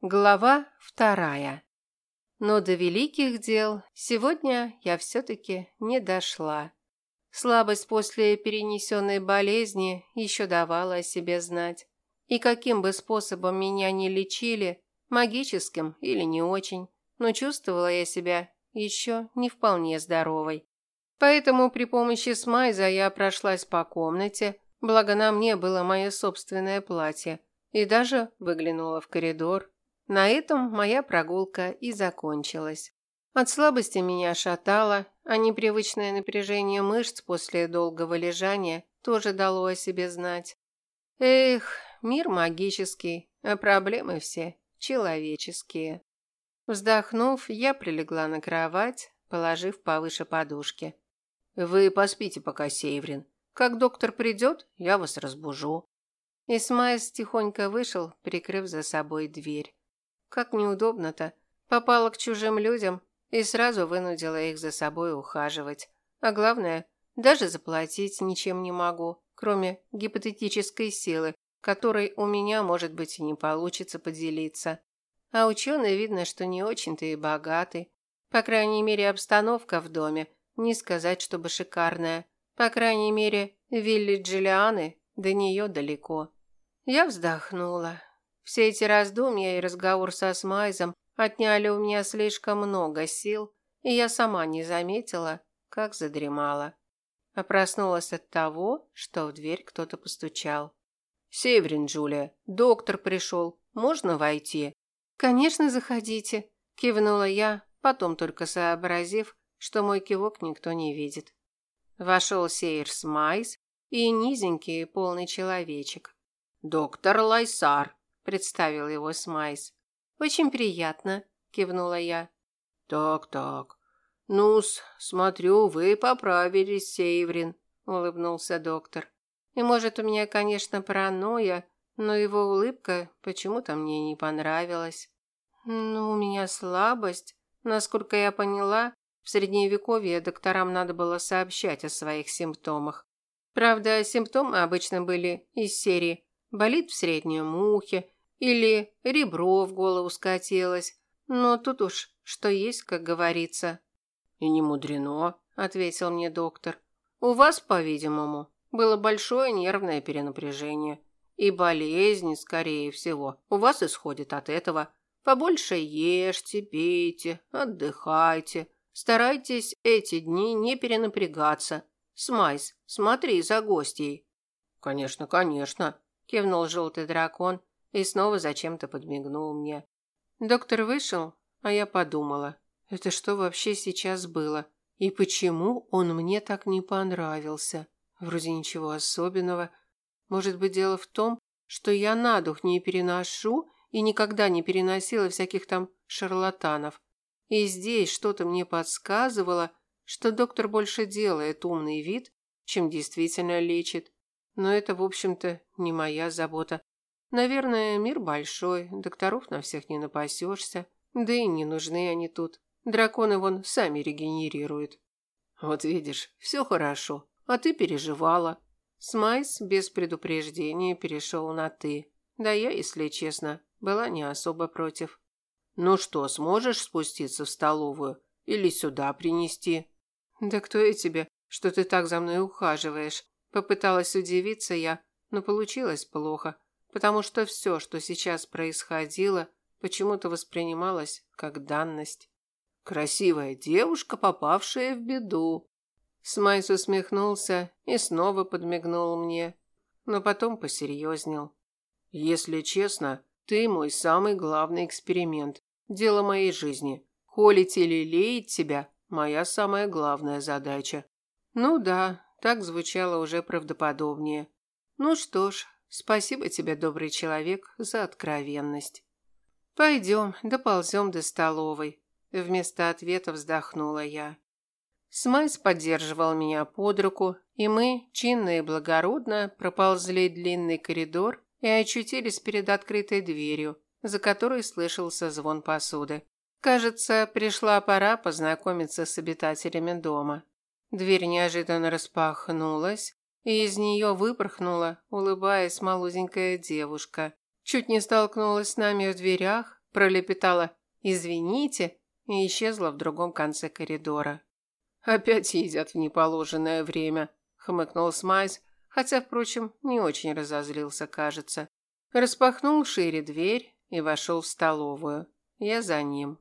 Глава вторая. Но до великих дел сегодня я все-таки не дошла. Слабость после перенесенной болезни еще давала о себе знать. И каким бы способом меня ни лечили, магическим или не очень, но чувствовала я себя еще не вполне здоровой. Поэтому при помощи смайза я прошлась по комнате, благо на мне было мое собственное платье, и даже выглянула в коридор. На этом моя прогулка и закончилась. От слабости меня шатало, а непривычное напряжение мышц после долгого лежания тоже дало о себе знать. Эх, мир магический, а проблемы все человеческие. Вздохнув, я прилегла на кровать, положив повыше подушки. «Вы поспите пока, Северин. Как доктор придет, я вас разбужу». Исмаис тихонько вышел, прикрыв за собой дверь. Как неудобно-то. Попала к чужим людям и сразу вынудила их за собой ухаживать. А главное, даже заплатить ничем не могу, кроме гипотетической силы, которой у меня, может быть, и не получится поделиться. А ученый видно, что не очень-то и богатый. По крайней мере, обстановка в доме, не сказать, чтобы шикарная. По крайней мере, вилли Джиллианы до нее далеко. Я вздохнула. Все эти раздумья и разговор со Смайзом отняли у меня слишком много сил, и я сама не заметила, как задремала. А проснулась от того, что в дверь кто-то постучал. «Северин, Джулия, доктор пришел. Можно войти?» «Конечно, заходите», – кивнула я, потом только сообразив, что мой кивок никто не видит. Вошел сейр Смайс и низенький полный человечек. «Доктор Лайсар», представил его Смайс. Очень приятно, кивнула я. Так, так. Ну-с, смотрю, вы поправились, Сейврин, улыбнулся доктор. И может, у меня, конечно, паранойя, но его улыбка почему-то мне не понравилась. Ну, у меня слабость. Насколько я поняла, в средневековье докторам надо было сообщать о своих симптомах. Правда, симптомы обычно были из серии «болит в среднем ухе», или ребро в голову скатилось. Но тут уж что есть, как говорится. И не мудрено, ответил мне доктор. У вас, по-видимому, было большое нервное перенапряжение. И болезнь, скорее всего, у вас исходит от этого. Побольше ешьте, пейте, отдыхайте. Старайтесь эти дни не перенапрягаться. Смайс, смотри за гостьей. Конечно, конечно, кивнул желтый дракон и снова зачем-то подмигнул мне. Доктор вышел, а я подумала, это что вообще сейчас было? И почему он мне так не понравился? Вроде ничего особенного. Может быть, дело в том, что я на дух не переношу и никогда не переносила всяких там шарлатанов. И здесь что-то мне подсказывало, что доктор больше делает умный вид, чем действительно лечит. Но это, в общем-то, не моя забота. Наверное, мир большой, докторов на всех не напасешься, да и не нужны они тут. Драконы вон сами регенерируют. Вот видишь, все хорошо, а ты переживала. Смайс без предупреждения перешел на «ты». Да я, если честно, была не особо против. «Ну что, сможешь спуститься в столовую? Или сюда принести?» «Да кто я тебе, что ты так за мной ухаживаешь?» Попыталась удивиться я, но получилось плохо потому что все, что сейчас происходило, почему-то воспринималось как данность. Красивая девушка, попавшая в беду. Смайс усмехнулся и снова подмигнул мне, но потом посерьезнел. Если честно, ты мой самый главный эксперимент, дело моей жизни. Холить или леять тебя – моя самая главная задача. Ну да, так звучало уже правдоподобнее. Ну что ж, Спасибо тебе, добрый человек, за откровенность. Пойдем, доползем до столовой. Вместо ответа вздохнула я. Смайс поддерживал меня под руку, и мы, чинно и благородно, проползли длинный коридор и очутились перед открытой дверью, за которой слышался звон посуды. Кажется, пришла пора познакомиться с обитателями дома. Дверь неожиданно распахнулась, и из нее выпорхнула, улыбаясь, молоденькая девушка. Чуть не столкнулась с нами в дверях, пролепетала «извините» и исчезла в другом конце коридора. «Опять едят в неположенное время», – хмыкнул Смайс, хотя, впрочем, не очень разозлился, кажется. Распахнул шире дверь и вошел в столовую. Я за ним.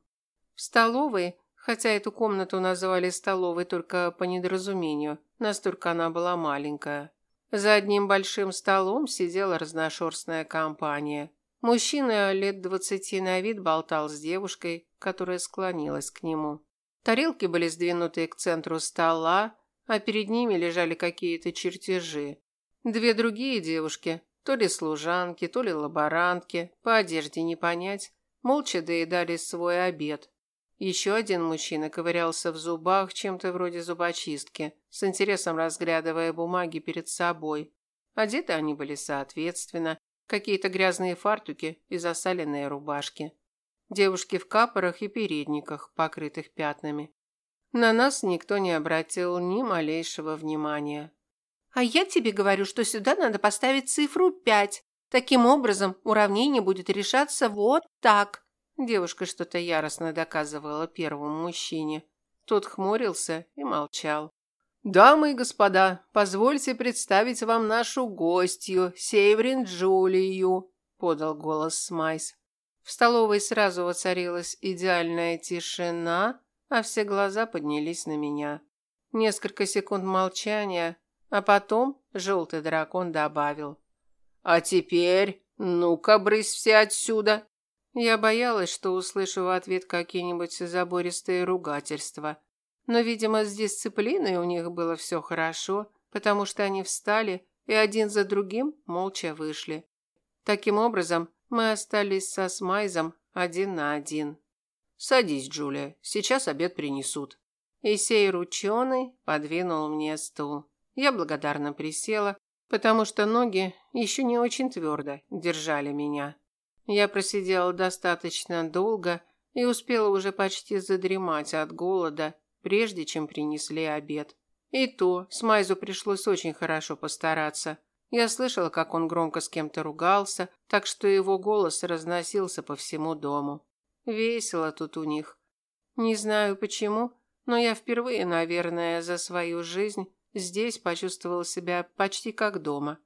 В столовой, хотя эту комнату называли столовой только по недоразумению, настолько она была маленькая. За одним большим столом сидела разношерстная компания. Мужчина лет двадцати на вид болтал с девушкой, которая склонилась к нему. Тарелки были сдвинуты к центру стола, а перед ними лежали какие-то чертежи. Две другие девушки, то ли служанки, то ли лаборантки, по одежде не понять, молча доедали свой обед. Еще один мужчина ковырялся в зубах чем-то вроде зубочистки, с интересом разглядывая бумаги перед собой. Одеты они были соответственно, какие-то грязные фартуки и засаленные рубашки. Девушки в капорах и передниках, покрытых пятнами. На нас никто не обратил ни малейшего внимания. «А я тебе говорю, что сюда надо поставить цифру пять. Таким образом, уравнение будет решаться вот так». Девушка что-то яростно доказывала первому мужчине. Тот хмурился и молчал. «Дамы и господа, позвольте представить вам нашу гостью, Северин Джулию», – подал голос Смайс. В столовой сразу воцарилась идеальная тишина, а все глаза поднялись на меня. Несколько секунд молчания, а потом желтый дракон добавил. «А теперь, ну-ка, брысь все отсюда!» Я боялась, что услышу в ответ какие-нибудь забористые ругательства. Но, видимо, с дисциплиной у них было все хорошо, потому что они встали и один за другим молча вышли. Таким образом, мы остались со Смайзом один на один. «Садись, Джулия, сейчас обед принесут». И сей рученый подвинул мне стул. Я благодарно присела, потому что ноги еще не очень твердо держали меня. Я просидела достаточно долго и успела уже почти задремать от голода, прежде чем принесли обед. И то Смайзу пришлось очень хорошо постараться. Я слышала, как он громко с кем-то ругался, так что его голос разносился по всему дому. Весело тут у них. Не знаю почему, но я впервые, наверное, за свою жизнь здесь почувствовала себя почти как дома.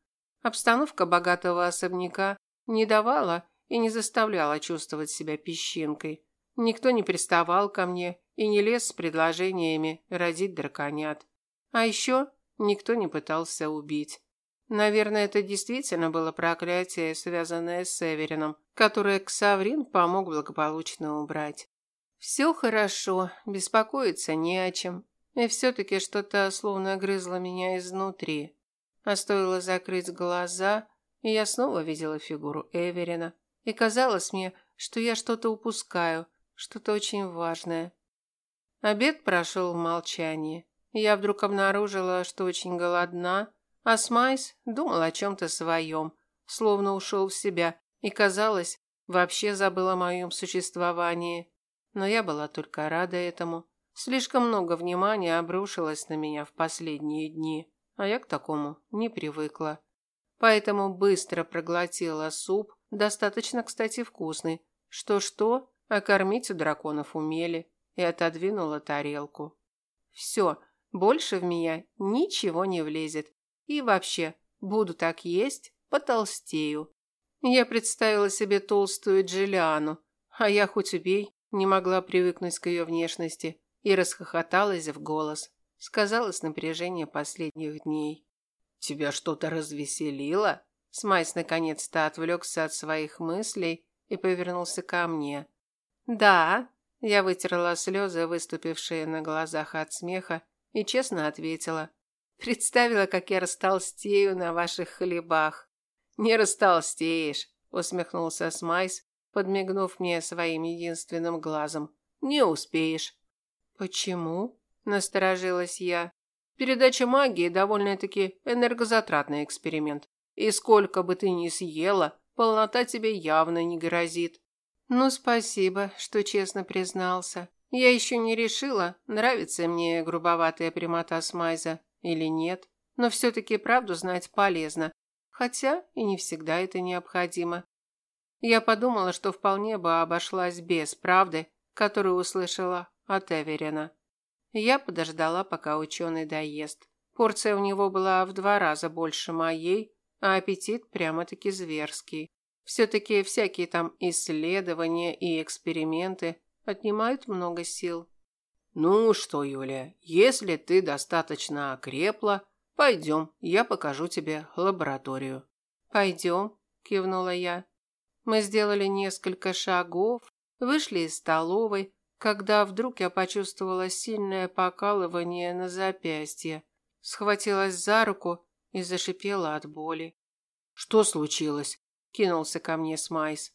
Обстановка богатого особняка не давала и не заставляла чувствовать себя песчинкой. Никто не приставал ко мне и не лез с предложениями родить драконят. А еще никто не пытался убить. Наверное, это действительно было проклятие, связанное с Северином, которое Ксаврин помог благополучно убрать. Все хорошо, беспокоиться не о чем. И все-таки что-то словно грызло меня изнутри. А стоило закрыть глаза, и я снова видела фигуру Эверина. И казалось мне, что я что-то упускаю, что-то очень важное. Обед прошел в молчании. Я вдруг обнаружила, что очень голодна, а Смайс думал о чем-то своем, словно ушел в себя, и, казалось, вообще забыл о моем существовании. Но я была только рада этому. Слишком много внимания обрушилось на меня в последние дни, а я к такому не привыкла. Поэтому быстро проглотила суп, достаточно, кстати, вкусный. Что-что, а кормить у драконов умели, и отодвинула тарелку. Все, больше в меня ничего не влезет, и вообще, буду так есть, потолстею. Я представила себе толстую Джиллиану, а я хоть убей, не могла привыкнуть к ее внешности и расхохоталась в голос. Сказалось напряжение последних дней. «Тебя что-то развеселило?» Смайс наконец-то отвлекся от своих мыслей и повернулся ко мне. «Да», я вытерла слезы, выступившие на глазах от смеха, и честно ответила. Представила, как я растолстею на ваших хлебах. Не растолстеешь, усмехнулся Смайс, подмигнув мне своим единственным глазом. Не успеешь. Почему? Насторожилась я. Передача магии довольно-таки энергозатратный эксперимент. И сколько бы ты ни съела, полнота тебе явно не грозит. Ну, спасибо, что честно признался. Я еще не решила, нравится мне грубоватая прямота Смайза или нет, но все-таки правду знать полезно, хотя и не всегда это необходимо. Я подумала, что вполне бы обошлась без правды, которую услышала от Эверина. Я подождала, пока ученый доест. Порция у него была в два раза больше моей, а аппетит прямо-таки зверский. Все-таки всякие там исследования и эксперименты отнимают много сил. Ну что, Юлия, если ты достаточно окрепла, пойдем, я покажу тебе лабораторию. Пойдем, кивнула я. Мы сделали несколько шагов, вышли из столовой, когда вдруг я почувствовала сильное покалывание на запястье. Схватилась за руку и зашипела от боли. Что случилось? кинулся ко мне Смайс.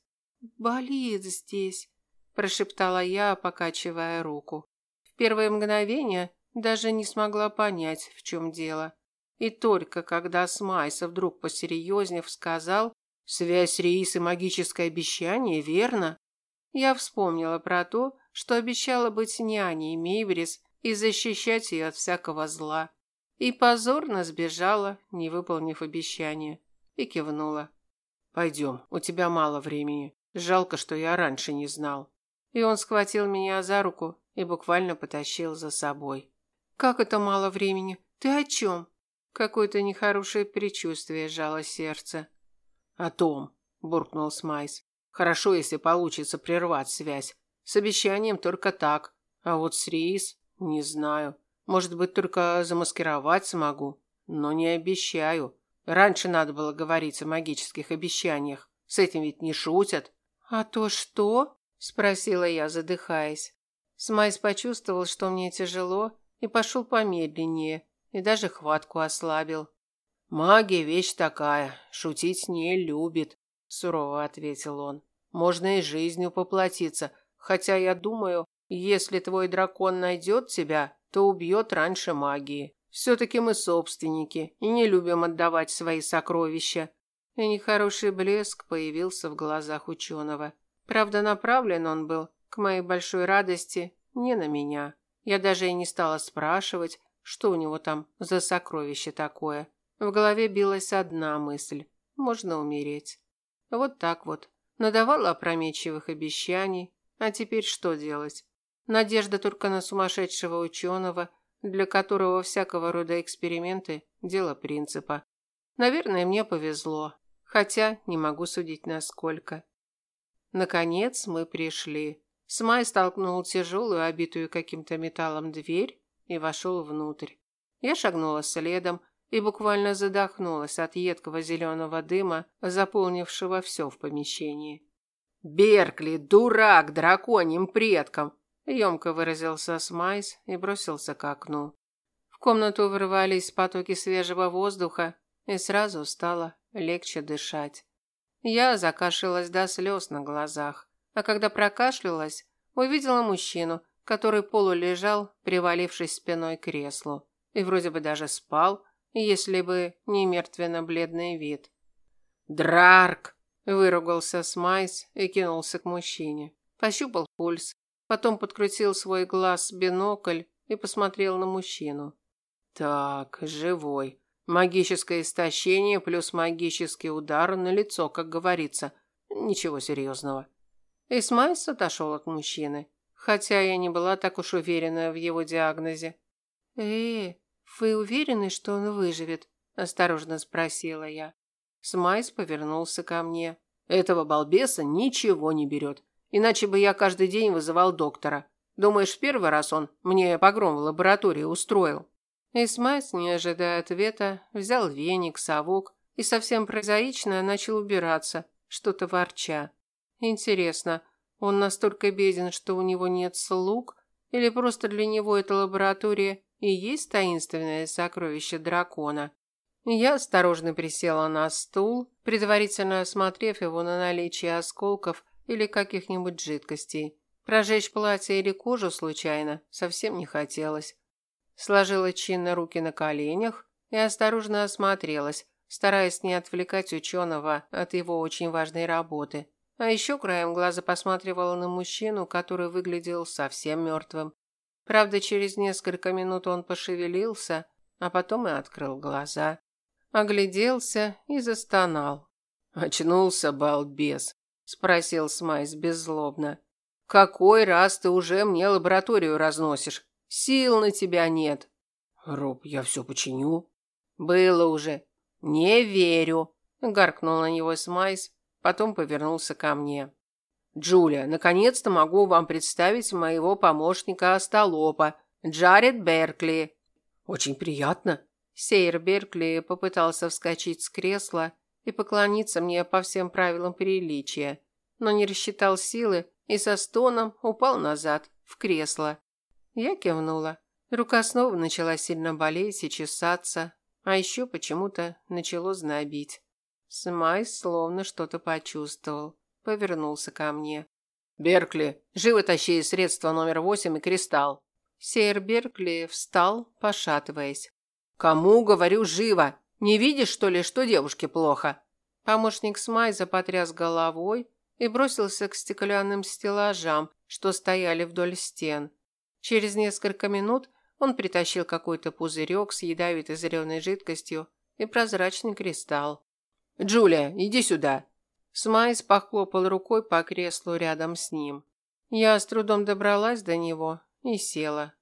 Болит здесь, прошептала я, покачивая руку. В первое мгновение даже не смогла понять, в чем дело. И только когда Смайс вдруг посерьезнев сказал «Связь Риис и магическое обещание, верно?» Я вспомнила про то, что обещала быть няней Мейбрис и защищать ее от всякого зла. И позорно сбежала, не выполнив обещание, и кивнула. Пойдем, у тебя мало времени. Жалко, что я раньше не знал. И он схватил меня за руку и буквально потащил за собой. Как это мало времени? Ты о чем? Какое-то нехорошее предчувствие жало сердце. О том, буркнул Смайс. Хорошо, если получится прервать связь. С обещанием только так. А вот с Рис не знаю. Может быть, только замаскировать смогу, но не обещаю. Раньше надо было говорить о магических обещаниях. С этим ведь не шутят. А то что? спросила я, задыхаясь. Смайс почувствовал, что мне тяжело, и пошел помедленнее, и даже хватку ослабил. Магия вещь такая, шутить с ней любит, сурово ответил он. Можно и жизнью поплатиться, хотя я думаю, если твой дракон найдет тебя, то убьет раньше магии. Все-таки мы собственники и не любим отдавать свои сокровища. И нехороший блеск появился в глазах ученого. Правда, направлен он был, к моей большой радости, не на меня. Я даже и не стала спрашивать, что у него там за сокровище такое. В голове билась одна мысль – можно умереть. Вот так вот. Надавала опрометчивых обещаний, а теперь что делать? Надежда только на сумасшедшего ученого – для которого всякого рода эксперименты – дело принципа. Наверное, мне повезло, хотя не могу судить насколько. Наконец мы пришли. Смай столкнул тяжелую, обитую каким-то металлом дверь и вошел внутрь. Я шагнула следом и буквально задохнулась от едкого зеленого дыма, заполнившего все в помещении. «Беркли, дурак, драконьим предкам! Емко выразился Смайс и бросился к окну. В комнату вырвались потоки свежего воздуха, и сразу стало легче дышать. Я закашлялась до слез на глазах, а когда прокашлялась, увидела мужчину, который полулежал, привалившись спиной к креслу, и вроде бы даже спал, если бы не мертвенно-бледный вид. «Драрк!» – выругался Смайс и кинулся к мужчине. Пощупал пульс, Потом подкрутил свой глаз бинокль и посмотрел на мужчину. Так, живой. Магическое истощение плюс магический удар налицо, как говорится. Ничего серьезного. И Смайс отошел от мужчины, хотя я не была так уж уверена в его диагнозе. «Э, вы уверены, что он выживет?» – осторожно спросила я. Смайс повернулся ко мне. «Этого балбеса ничего не берет. Иначе бы я каждый день вызывал доктора. Думаешь, в первый раз он мне погром в лаборатории устроил?» Исмайс, не ожидая ответа, взял веник, совок и совсем прозаично начал убираться, что-то ворча. Интересно, он настолько беден, что у него нет слуг, или просто для него эта лаборатория и есть таинственное сокровище дракона? Я осторожно присела на стул, предварительно осмотрев его на наличие осколков или каких-нибудь жидкостей. Прожечь платье или кожу случайно совсем не хотелось. Сложила чинно руки на коленях и осторожно осмотрелась, стараясь не отвлекать ученого от его очень важной работы. А еще краем глаза посматривала на мужчину, который выглядел совсем мертвым. Правда, через несколько минут он пошевелился, а потом и открыл глаза. Огляделся и застонал. «Очнулся, балбес!» Спросил Смайс беззлобно. Какой раз ты уже мне лабораторию разносишь? Сил на тебя нет. Роб, я все починю. Было уже. Не верю, гаркнул на него Смайс, потом повернулся ко мне. Джулия, наконец-то могу вам представить моего помощника остолопа, Джаред Беркли. Очень приятно. Сейр Беркли попытался вскочить с кресла и поклониться мне по всем правилам приличия, но не рассчитал силы и со стоном упал назад, в кресло. Я кивнула. Рука снова начала сильно болеть и чесаться, а еще почему-то начало знобить. Смайс словно что-то почувствовал, повернулся ко мне. «Беркли, живо тащи средство номер восемь и кристалл!» Сейр Беркли встал, пошатываясь. «Кому, говорю, живо? Не видишь, что ли, что девушке плохо?» Помощник Смайза потряс головой, и бросился к стеклянным стеллажам, что стояли вдоль стен. Через несколько минут он притащил какой-то пузырек с ядовитой зеленой жидкостью и прозрачный кристалл. «Джулия, иди сюда!» Смайс похлопал рукой по креслу рядом с ним. Я с трудом добралась до него и села.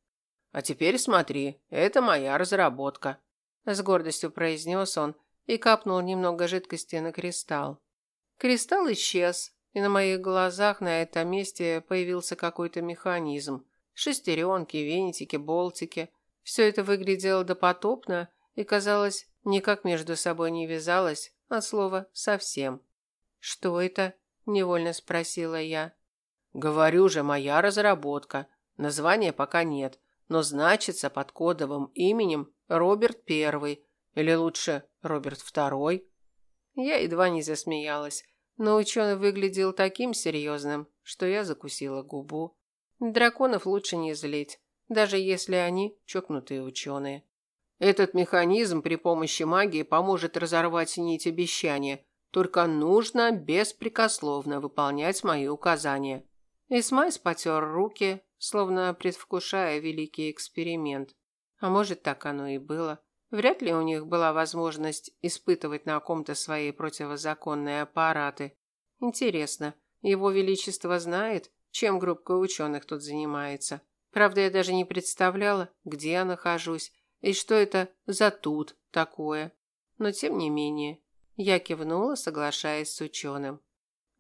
«А теперь смотри, это моя разработка», – с гордостью произнес он и капнул немного жидкости на кристалл. Кристалл исчез, и на моих глазах на этом месте появился какой-то механизм. Шестеренки, винтики, болтики. Все это выглядело допотопно и, казалось, никак между собой не вязалось, от слова «совсем». «Что это?» – невольно спросила я. «Говорю же, моя разработка. Названия пока нет, но значится под кодовым именем Роберт Первый, или лучше Роберт Второй». Я едва не засмеялась. Но ученый выглядел таким серьезным, что я закусила губу. Драконов лучше не злить, даже если они чокнутые ученые. Этот механизм при помощи магии поможет разорвать нить обещания, только нужно беспрекословно выполнять мои указания. Исмайс потер руки, словно предвкушая великий эксперимент. А может, так оно и было. Вряд ли у них была возможность испытывать на ком-то свои противозаконные аппараты. Интересно, его величество знает, чем группа ученых тут занимается. Правда, я даже не представляла, где я нахожусь и что это за тут такое. Но тем не менее, я кивнула, соглашаясь с ученым.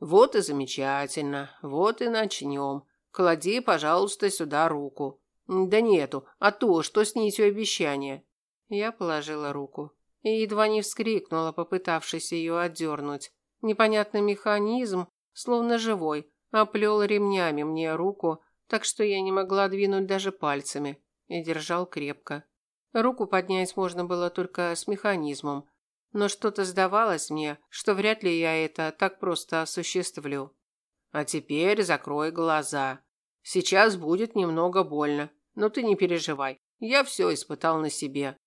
Вот и замечательно. Вот и начнем. Клади, пожалуйста, сюда руку. Да нету, а то, что с нитью обещания. Я положила руку и едва не вскрикнула, попытавшись ее отдернуть. Непонятный механизм, словно живой, оплел ремнями мне руку, так что я не могла двинуть даже пальцами, и держал крепко. Руку поднять можно было только с механизмом, но что-то сдавалось мне, что вряд ли я это так просто осуществлю. А теперь закрой глаза. Сейчас будет немного больно, но ты не переживай. Я все испытал на себе.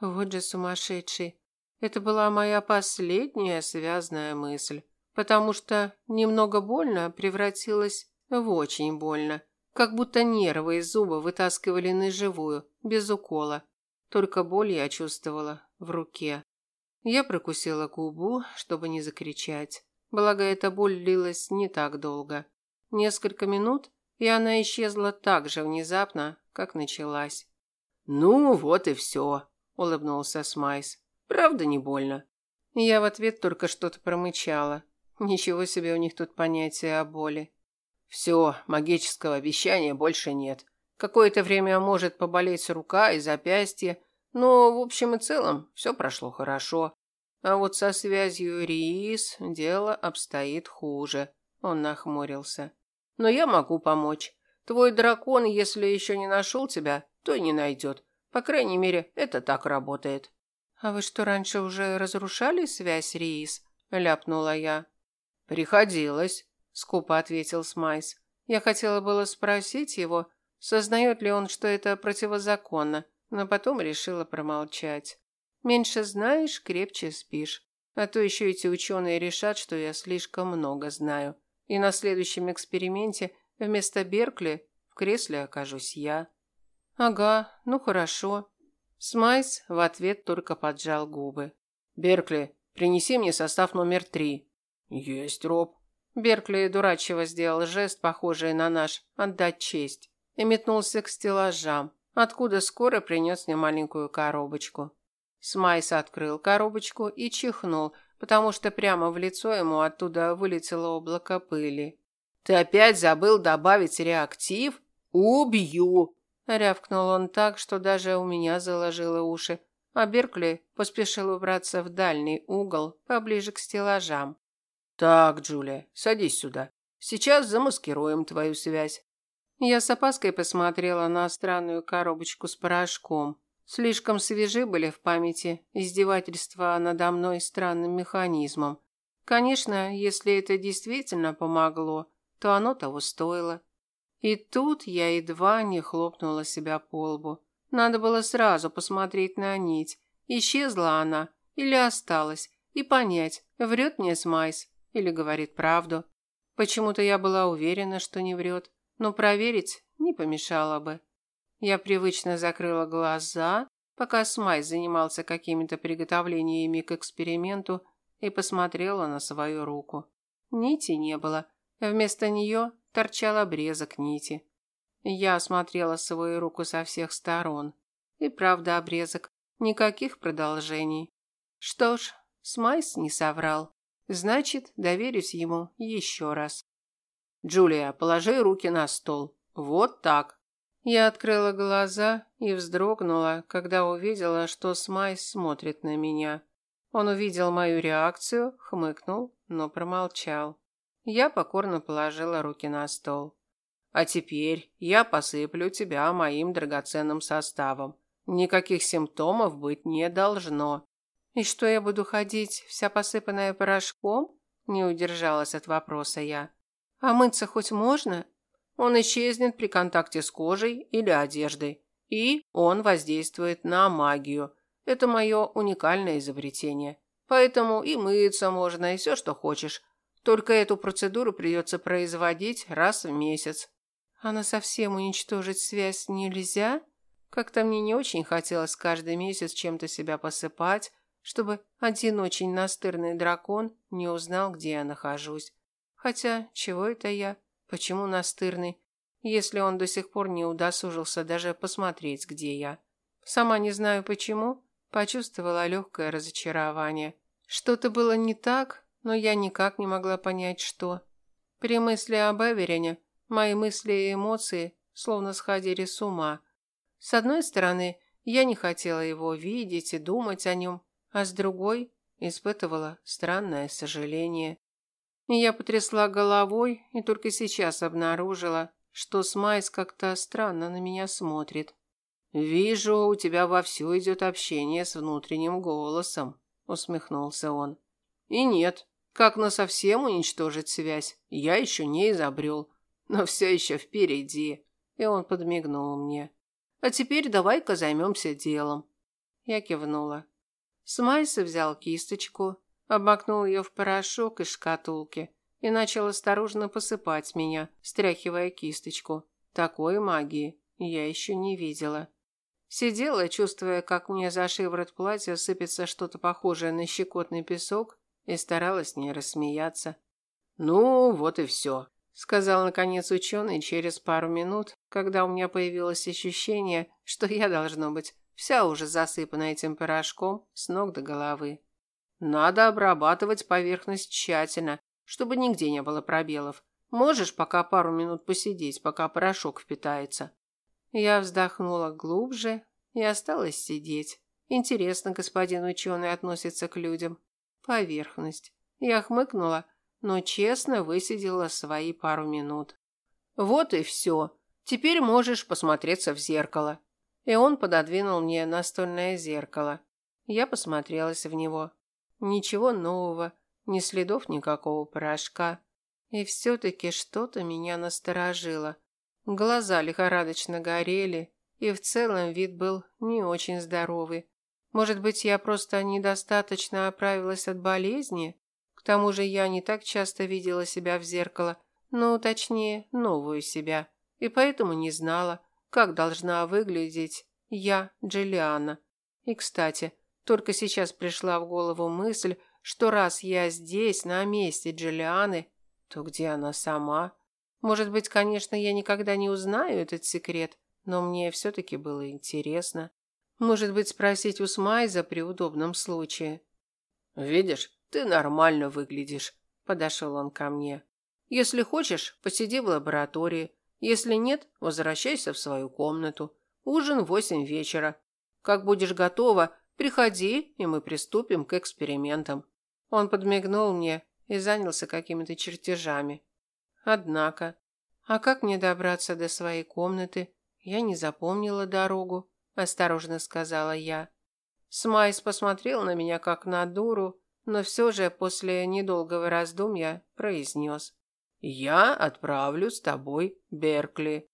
Вот же сумасшедший. Это была моя последняя связная мысль, потому что немного больно превратилось в очень больно, как будто нервы из зуба вытаскивали на живую, без укола. Только боль я чувствовала в руке. Я прокусила губу, чтобы не закричать. Благо, эта боль длилась не так долго. Несколько минут, и она исчезла так же внезапно, как началась. «Ну, вот и все», улыбнулся Смайс. Правда не больно? Я в ответ только что-то промычала. Ничего себе у них тут понятия о боли. Все, магического обещания больше нет. Какое-то время может поболеть рука и запястье, но в общем и целом все прошло хорошо. А вот со связью Риис дело обстоит хуже. Он нахмурился. Но я могу помочь. Твой дракон, если еще не нашел тебя, то не найдет. По крайней мере, это так работает. А вы что, раньше уже разрушали связь, Риис? ляпнула я. Приходилось, скупо ответил Смайс. Я хотела было спросить его, сознает ли он, что это противозаконно, но потом решила промолчать. Меньше знаешь, крепче спишь. А то еще эти ученые решат, что я слишком много знаю. И на следующем эксперименте вместо Беркли в кресле окажусь я. Ага, ну хорошо. Смайс в ответ только поджал губы. Беркли, принеси мне состав номер три. Есть, Роб. Беркли дурашливо сделал жест, похожий на наш «отдать честь», и метнулся к стеллажам, откуда скоро принес мне маленькую коробочку. Смайс открыл коробочку и чихнул, потому что прямо в лицо ему оттуда вылетело облако пыли. «Ты опять забыл добавить реактив? Убью!» Рявкнул он так, что даже у меня заложило уши, а Беркли поспешил убраться в дальний угол, поближе к стеллажам. «Так, Джулия, садись сюда. Сейчас замаскируем твою связь». Я с опаской посмотрела на странную коробочку с порошком. Слишком свежи были в памяти издевательства надо мной странным механизмом. Конечно, если это действительно помогло, то оно того стоило. И тут я едва не хлопнула себя по лбу. Надо было сразу посмотреть на нить. Исчезла она или осталась, и понять, врет мне Смайс или говорит правду. Почему-то я была уверена, что не врет, но проверить не помешало бы. Я привычно закрыла глаза, пока Смайс занимался какими-то приготовлениями к эксперименту, и посмотрела на свою руку. Нити не было. Вместо нее торчал обрезок нити. Я осмотрела свою руку со всех сторон. И правда обрезок. Никаких продолжений. Что ж, Смайс не соврал. Значит, доверюсь ему еще раз. Джулия, положи руки на стол. Вот так. Я открыла глаза и вздрогнула, когда увидела, что Смайс смотрит на меня. Он увидел мою реакцию, хмыкнул, но промолчал. Я покорно положила руки на стол. А теперь я посыплю тебя моим драгоценным составом. Никаких симптомов быть не должно. И что я буду ходить, вся посыпанная порошком? Не удержалась от вопроса я. А мыться хоть можно? Он исчезнет при контакте с кожей или одеждой. И он воздействует на магию. Это мое уникальное изобретение. Поэтому и мыться можно, и все, что хочешь. Только эту процедуру придется производить раз в месяц. Она совсем уничтожить связь нельзя? Как-то мне не очень хотелось каждый месяц чем-то себя посыпать, чтобы один очень настырный дракон не узнал, где я нахожусь. Хотя, чего это я? Почему настырный? Если он до сих пор не удосужился даже посмотреть, где я. Сама не знаю почему, почувствовала легкое разочарование. Что-то было не так, но я никак не могла понять, что. При мысли об Эверине мои мысли и эмоции словно сходили с ума. С одной стороны, я не хотела его видеть и думать о нем, а с другой испытывала странное сожаление. Я потрясла головой и только сейчас обнаружила, что Смайс как-то странно на меня смотрит. «Вижу, у тебя вовсю идет общение с внутренним голосом», – усмехнулся он. «И нет, как на совсем уничтожить связь, я еще не изобрел. Но все еще впереди. И он подмигнул мне. А теперь давай-ка займемся делом. Я кивнула. Смайса взял кисточку, обмакнул ее в порошок из шкатулки и начал осторожно посыпать меня, стряхивая кисточку. Такой магии я еще не видела. Сидела, чувствуя, как мне за шиворот платья сыпется что-то похожее на щекотный песок, и старалась не рассмеяться. «Ну, вот и все», – сказал наконец ученый через пару минут, когда у меня появилось ощущение, что я, должно быть, вся уже засыпана этим порошком с ног до головы. «Надо обрабатывать поверхность тщательно, чтобы нигде не было пробелов. Можешь пока пару минут посидеть, пока порошок впитается?» Я вздохнула глубже и осталась сидеть. Интересно, господин ученый относится к людям поверхность. Я хмыкнула, но честно высидела свои пару минут. Вот и все. Теперь можешь посмотреться в зеркало. И он пододвинул мне настольное зеркало. Я посмотрелась в него. Ничего нового, ни следов никакого порошка. И все-таки что-то меня насторожило. Глаза лихорадочно горели, и в целом вид был не очень здоровый. Может быть, я просто недостаточно оправилась от болезни? К тому же я не так часто видела себя в зеркало, ну, точнее, новую себя, и поэтому не знала, как должна выглядеть я, Джиллиана. И, кстати, только сейчас пришла в голову мысль, что раз я здесь, на месте Джиллианы, то где она сама? Может быть, конечно, я никогда не узнаю этот секрет, но мне все-таки было интересно. Может быть, спросить у Смайза при удобном случае. «Видишь, ты нормально выглядишь», – подошел он ко мне. «Если хочешь, посиди в лаборатории. Если нет, возвращайся в свою комнату. Ужин в восемь вечера. Как будешь готова, приходи, и мы приступим к экспериментам». Он подмигнул мне и занялся какими-то чертежами. Однако, а как мне добраться до своей комнаты? Я не запомнила дорогу, осторожно сказала я. Смайс посмотрел на меня как на дуру, но все же после недолгого раздумья произнес. «Я отправлю с тобой Беркли».